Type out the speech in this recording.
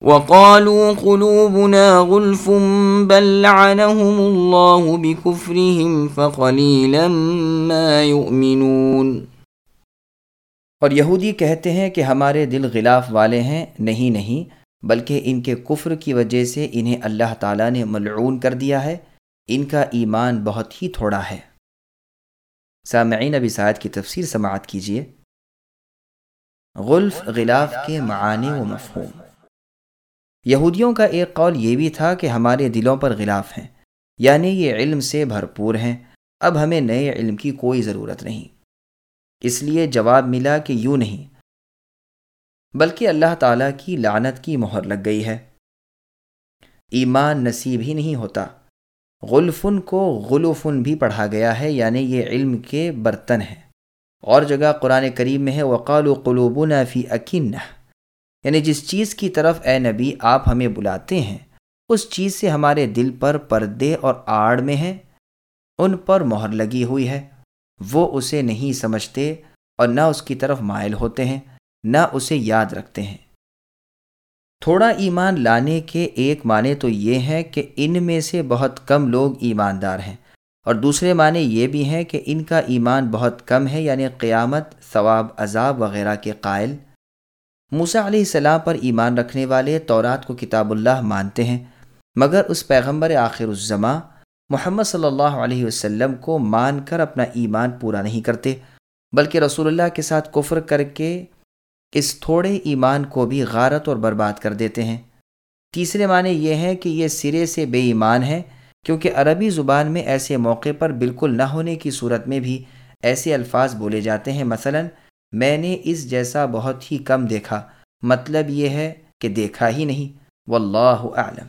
وقالوا قلوبنا غلف بل لعنهم الله بكفرهم فقليلا ما يؤمنون۔ اور یہودی کہتے ہیں کہ ہمارے دل غلاف والے ہیں، نہیں نہیں، بلکہ ان کے کفر کی وجہ سے انہیں اللہ تعالیٰ نے ملعون کر دیا ہے، ان کا ایمان بہت ہی تھوڑا ہے۔ سامعین ابی سعید کی تفسیر سماعت کیجیے غلف غلاف کے معانی و مفہوم۔ یہودیوں کا ایک قول یہ بھی تھا کہ ہمارے دلوں پر غلاف ہیں یعنی یہ علم سے بھرپور ہیں۔ اب ہمیں نئے علم کی کوئی ضرورت نہیں۔ اس لیے جواب ملا کہ یوں نہیں، بلکہ اللہ تعالیٰ کی لعنت کی مہر لگ گئی ہے۔ ایمان نصیب ہی نہیں ہوتا۔ غلفن کو غلوفن بھی پڑھا گیا ہے یعنی یہ علم کے برتن ہیں۔ اور جگہ قرآن کریم میں ہے وقال و قلوب فی اکن یعنی جس چیز کی طرف اے نبی آپ ہمیں بلاتے ہیں، اس چیز سے ہمارے دل پر پردے اور آڑ میں ہیں ان پر مہر لگی ہوئی ہے۔ وہ اسے نہیں سمجھتے اور نہ اس کی طرف مائل ہوتے ہیں، نہ اسے یاد رکھتے ہیں۔ تھوڑا ایمان لانے کے ایک معنی تو یہ ہے کہ ان میں سے بہت کم لوگ ایماندار ہیں اور دوسرے معنی یہ بھی ہیں کہ ان کا ایمان بہت کم ہے یعنی قیامت، ثواب، عذاب وغیرہ کے قائل۔ موسا علیہ السلام پر ایمان رکھنے والے تورات کو کتاب اللہ مانتے ہیں، مگر اس پیغمبر آخر الزماں محمد صلی اللہ علیہ وسلم کو مان کر اپنا ایمان پورا نہیں کرتے، بلکہ رسول اللہ کے ساتھ کفر کر کے اس تھوڑے ایمان کو بھی غارت اور برباد کر دیتے ہیں۔ تیسرے معنی یہ ہے کہ یہ سرے سے بے ایمان ہے کیونکہ عربی زبان میں ایسے موقع پر بالکل نہ ہونے کی صورت میں بھی ایسے الفاظ بولے جاتے ہیں۔ مثلا میں نے اس جیسا بہت ہی کم دیکھا مطلب یہ ہے کہ دیکھا ہی نہیں، واللہ اعلم۔